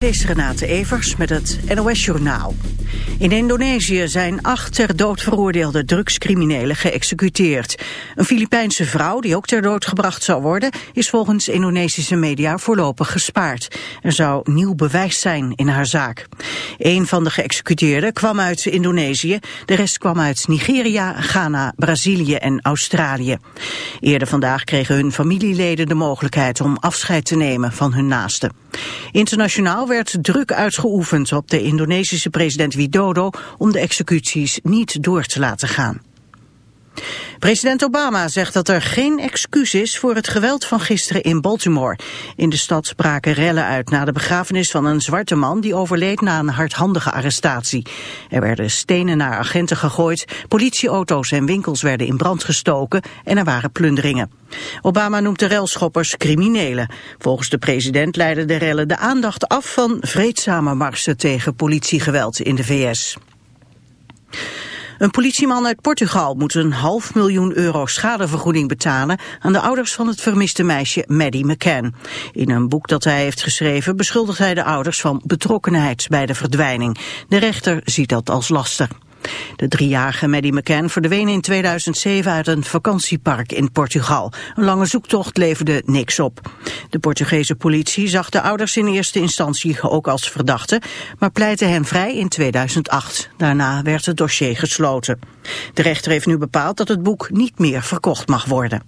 Dit is Renate Evers met het NOS Journaal. In Indonesië zijn acht ter dood veroordeelde drugscriminelen geëxecuteerd. Een Filipijnse vrouw, die ook ter dood gebracht zou worden... is volgens Indonesische media voorlopig gespaard. Er zou nieuw bewijs zijn in haar zaak. Een van de geëxecuteerden kwam uit Indonesië. De rest kwam uit Nigeria, Ghana, Brazilië en Australië. Eerder vandaag kregen hun familieleden de mogelijkheid... om afscheid te nemen van hun naasten. Internationaal werd druk uitgeoefend op de Indonesische president Widodo om de executies niet door te laten gaan. President Obama zegt dat er geen excuus is voor het geweld van gisteren in Baltimore. In de stad braken rellen uit na de begrafenis van een zwarte man die overleed na een hardhandige arrestatie. Er werden stenen naar agenten gegooid, politieauto's en winkels werden in brand gestoken en er waren plunderingen. Obama noemt de relschoppers criminelen. Volgens de president leidden de rellen de aandacht af van vreedzame marsen tegen politiegeweld in de VS. Een politieman uit Portugal moet een half miljoen euro schadevergoeding betalen aan de ouders van het vermiste meisje Maddie McCann. In een boek dat hij heeft geschreven beschuldigt hij de ouders van betrokkenheid bij de verdwijning. De rechter ziet dat als laster. De driejarige Maddie McCann verdween in 2007 uit een vakantiepark in Portugal. Een lange zoektocht leverde niks op. De Portugese politie zag de ouders in eerste instantie ook als verdachte, maar pleitte hen vrij in 2008. Daarna werd het dossier gesloten. De rechter heeft nu bepaald dat het boek niet meer verkocht mag worden.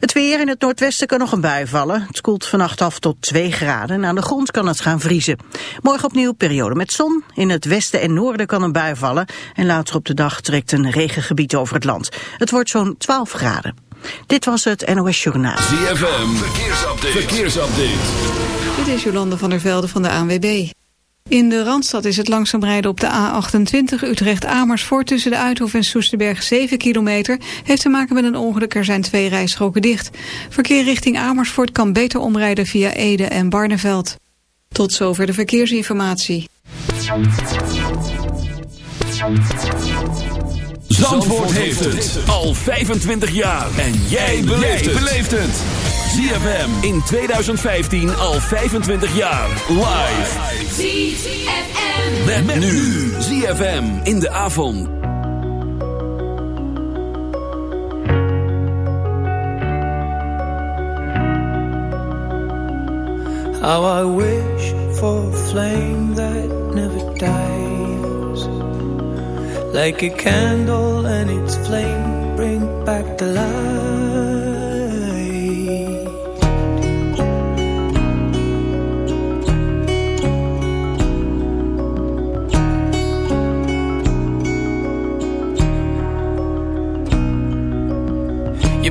Het weer in het noordwesten kan nog een bui vallen. Het koelt vannacht af tot 2 graden en aan de grond kan het gaan vriezen. Morgen opnieuw periode met zon. In het westen en noorden kan een bui vallen. En later op de dag trekt een regengebied over het land. Het wordt zo'n 12 graden. Dit was het NOS Journaal. ZFM, verkeersupdate. verkeersupdate. Dit is Jolande van der Velde van de ANWB. In de Randstad is het langzaam rijden op de A28 Utrecht-Amersfoort... tussen de Uithof en Soesterberg 7 kilometer... heeft te maken met een ongeluk. Er zijn twee rijstroken dicht. Verkeer richting Amersfoort kan beter omrijden via Ede en Barneveld. Tot zover de verkeersinformatie. Zandvoort heeft het al 25 jaar. En jij beleeft het. ZFM in 2015 al 25 jaar. Live. ZFM. Met, met nu. ZFM in de avond. How I wish for a flame that never dies. Like a candle and its flame bring back the light.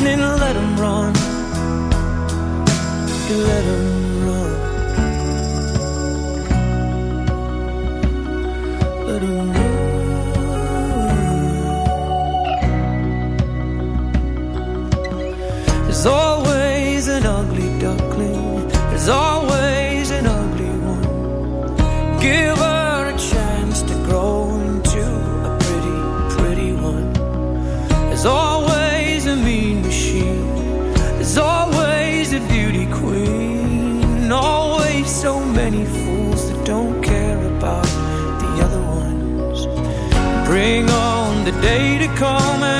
lightning, let them run. Let him day to come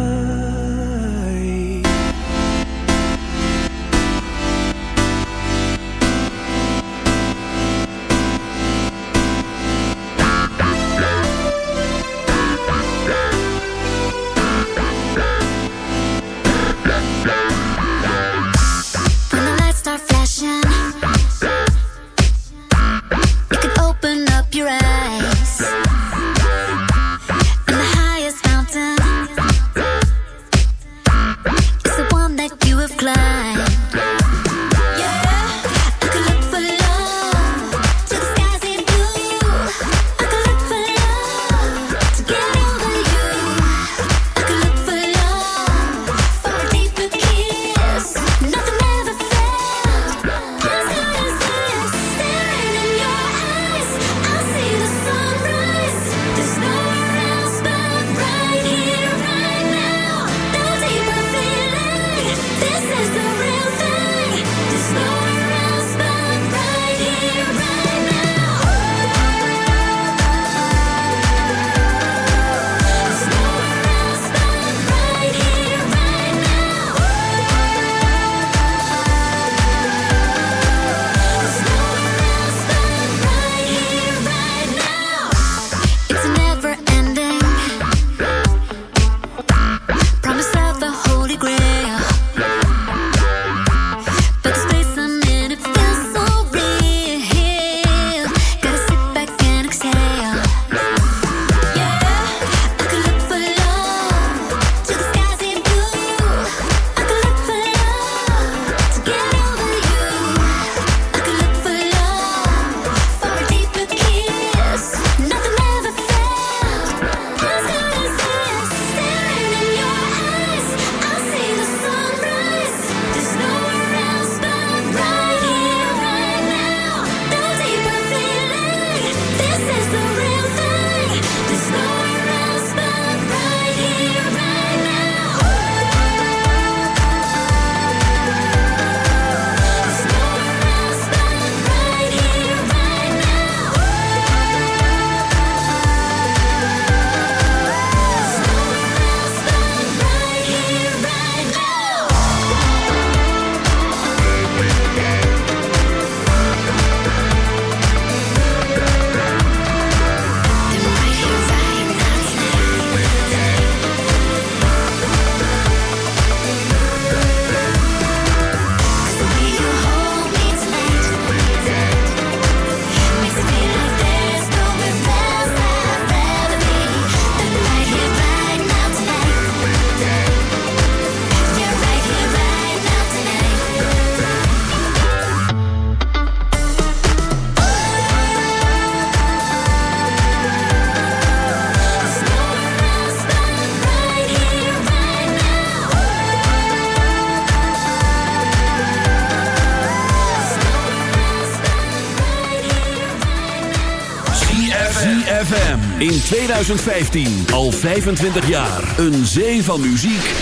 In 2015, al 25 jaar. Een zee van muziek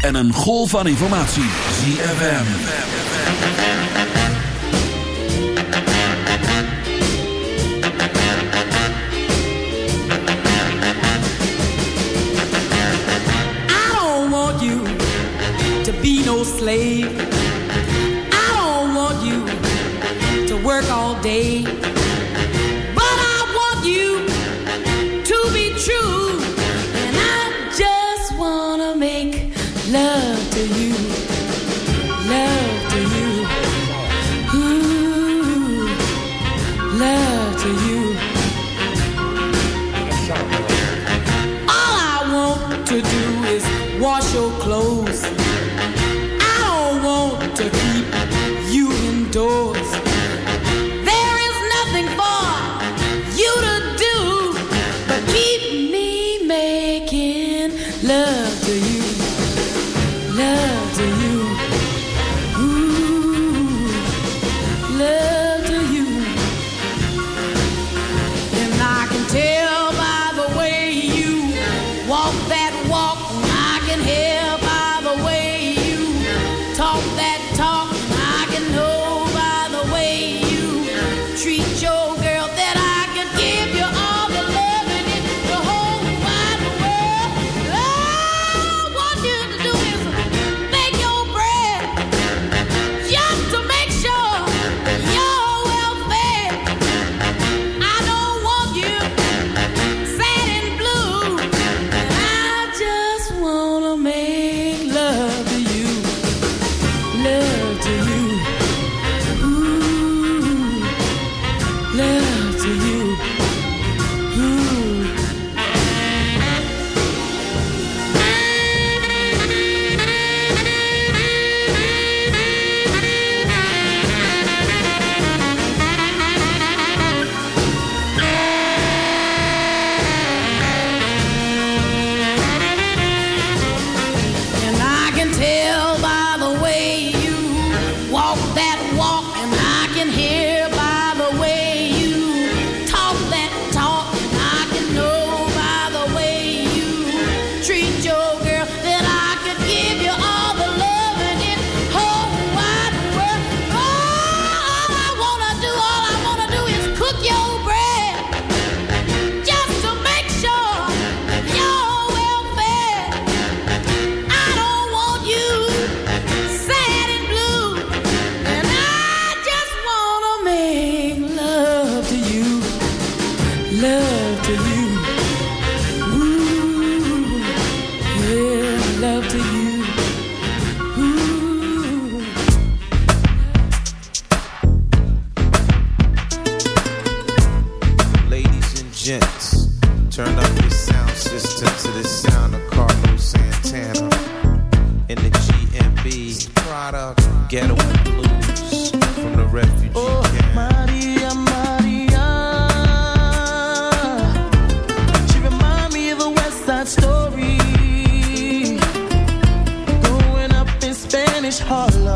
en een golf van informatie. ZFM. I don't want you to be no slave.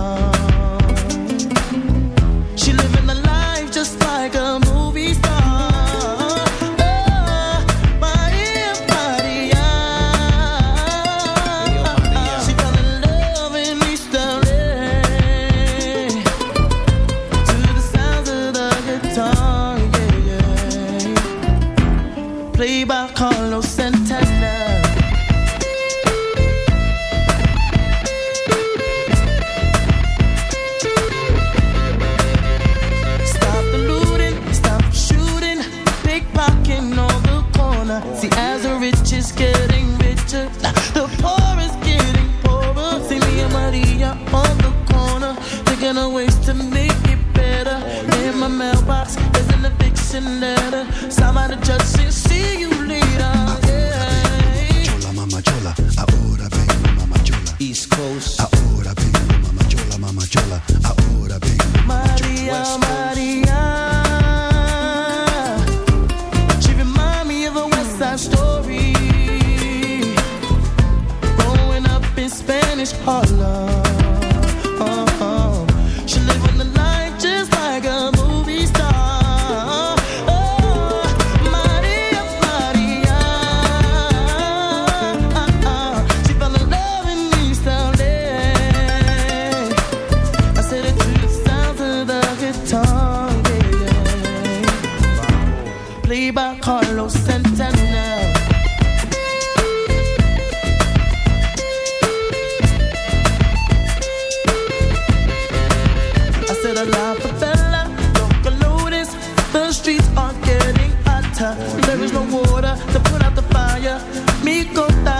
love. ficou tão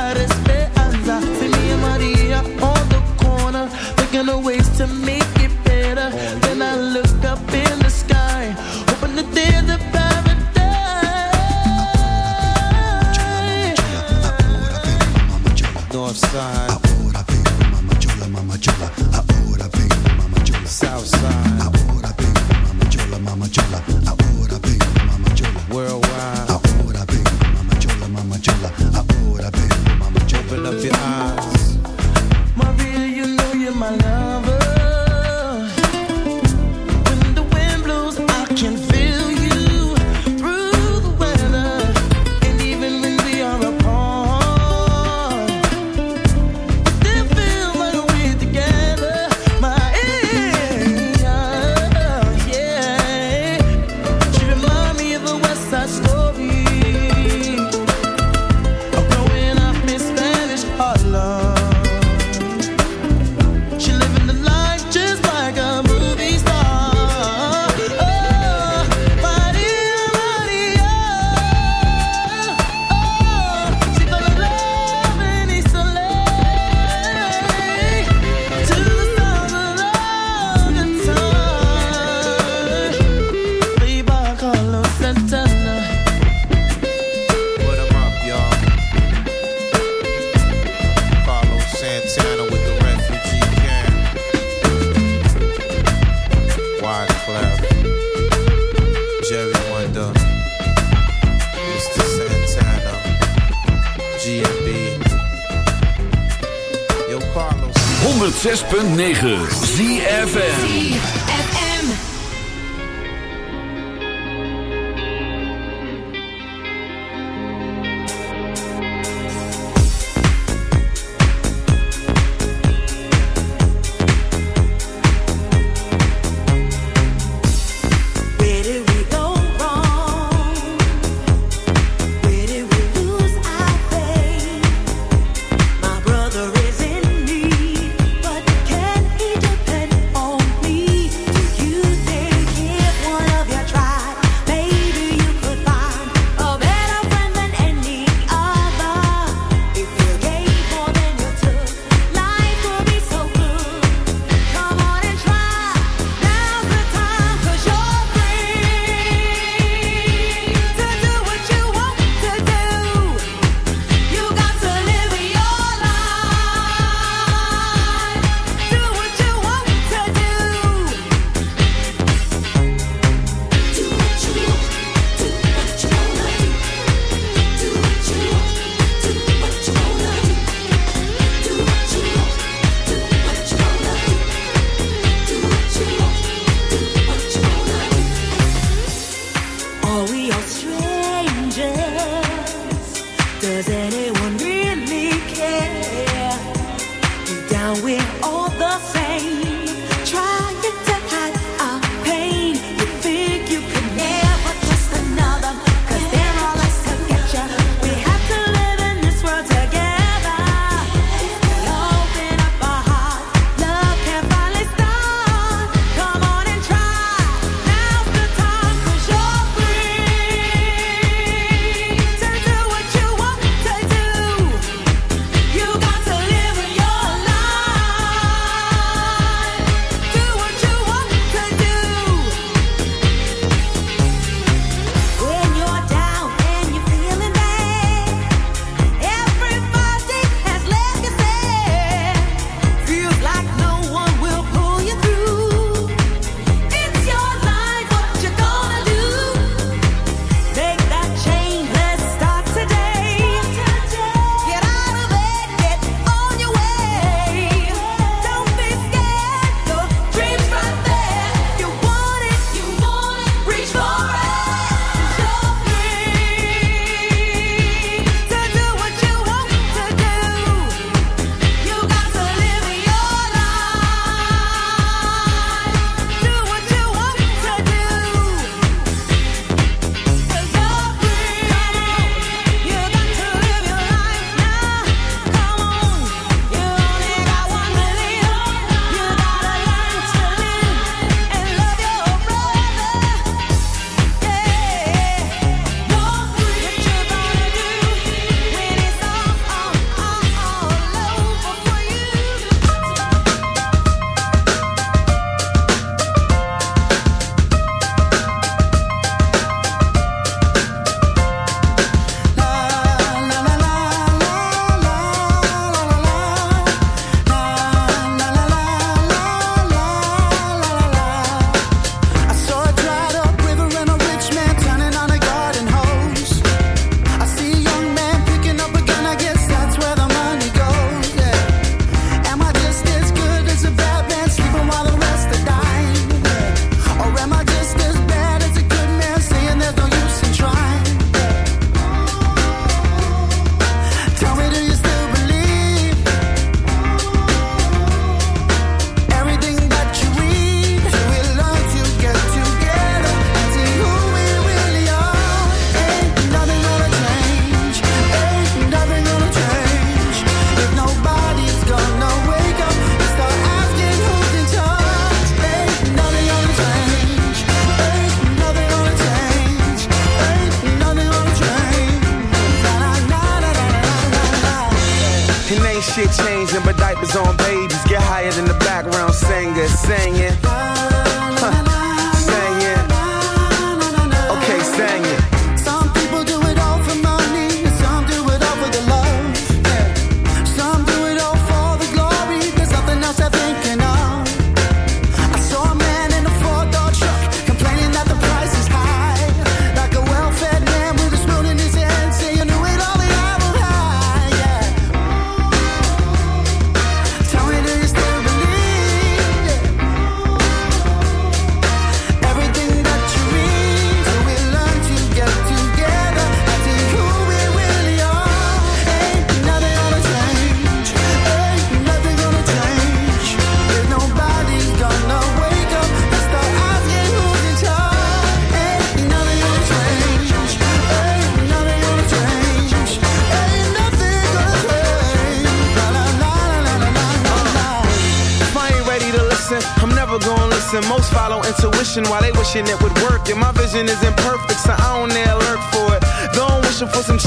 ZFM.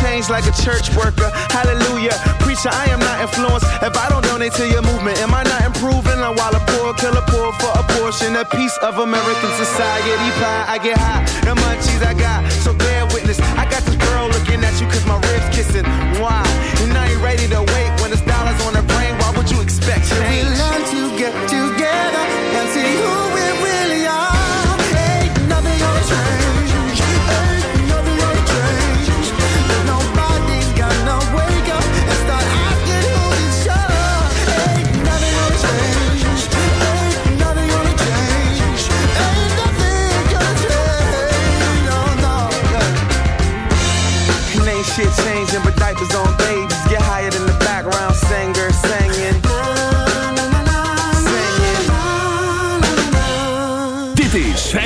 Change like a church worker. Hallelujah, preacher, I am not influenced. If I don't donate to your movement, am I not improving? While a poor killer poor for a portion, a piece of American society pie. I get high, the munchies I got, so bear witness. I got this girl looking at you cause my ribs kissing. Why? And I ain't ready to wait when it's dollars on the brain. Why would you expect change? We learn to get together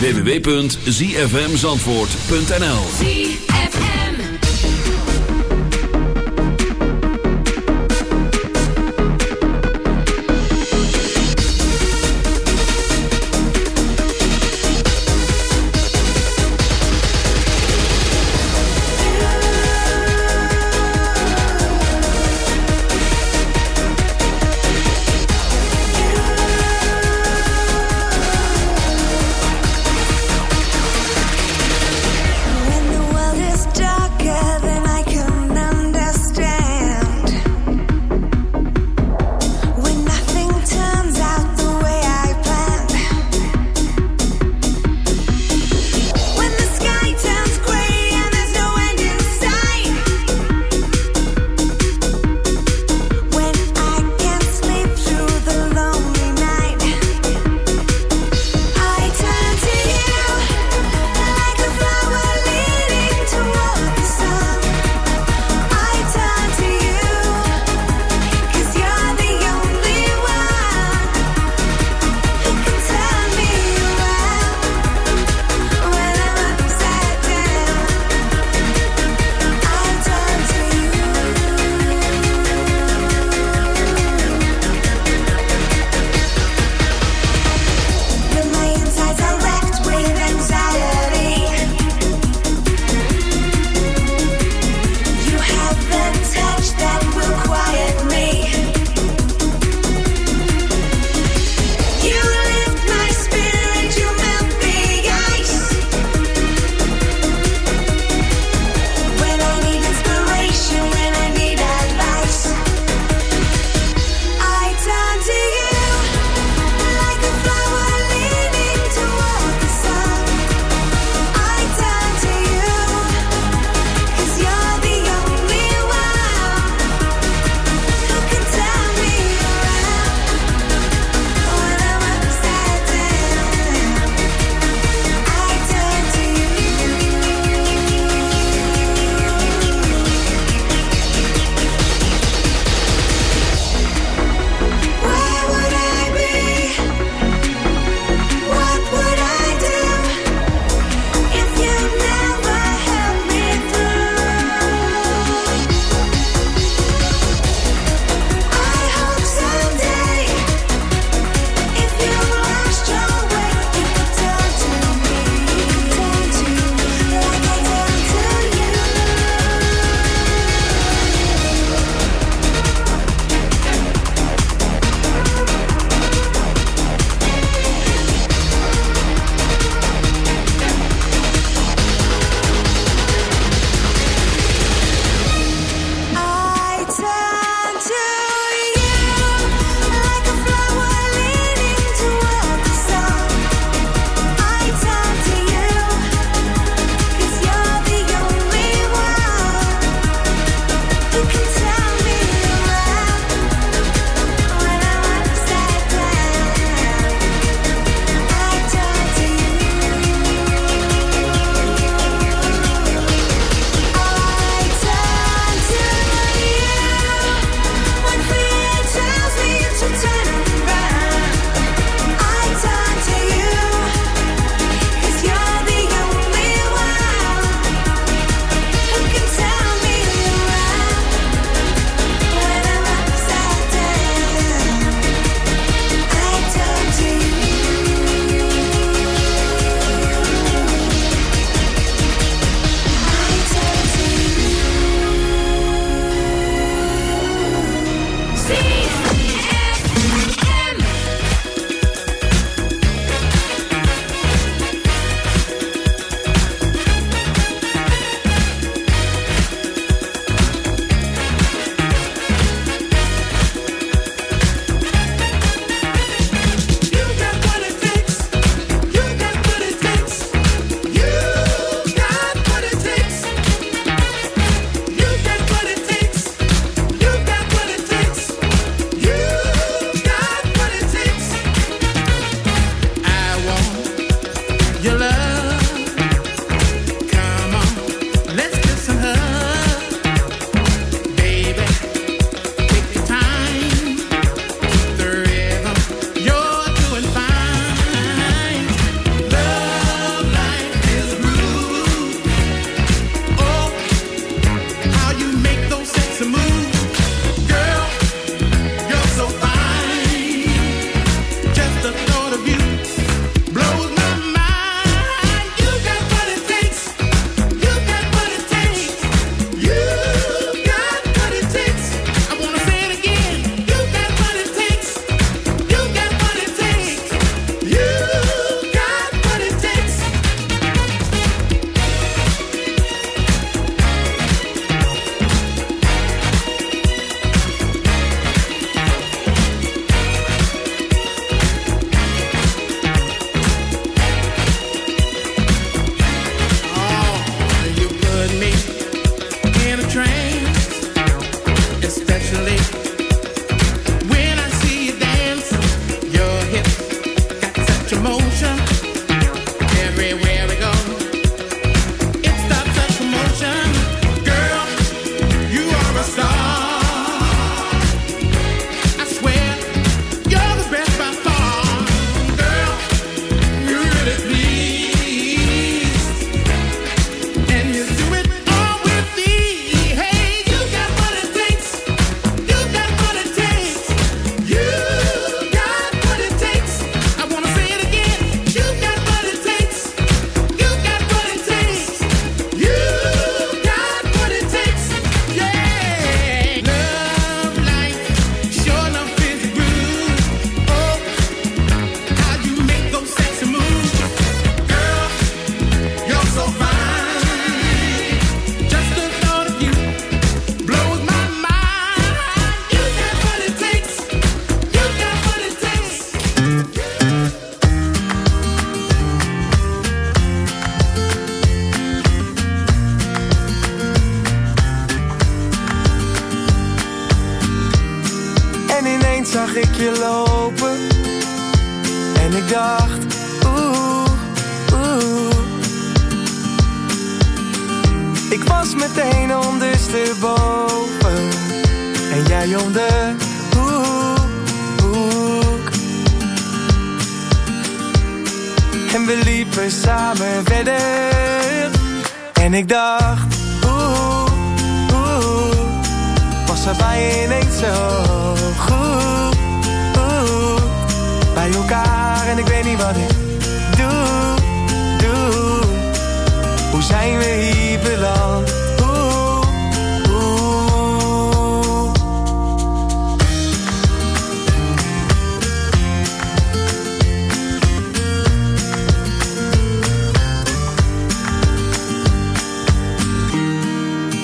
www.zfmzandvoort.nl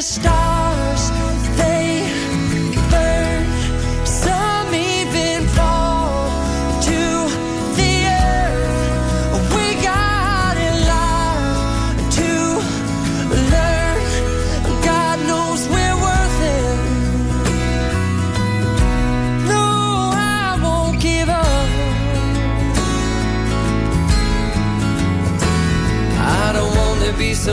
a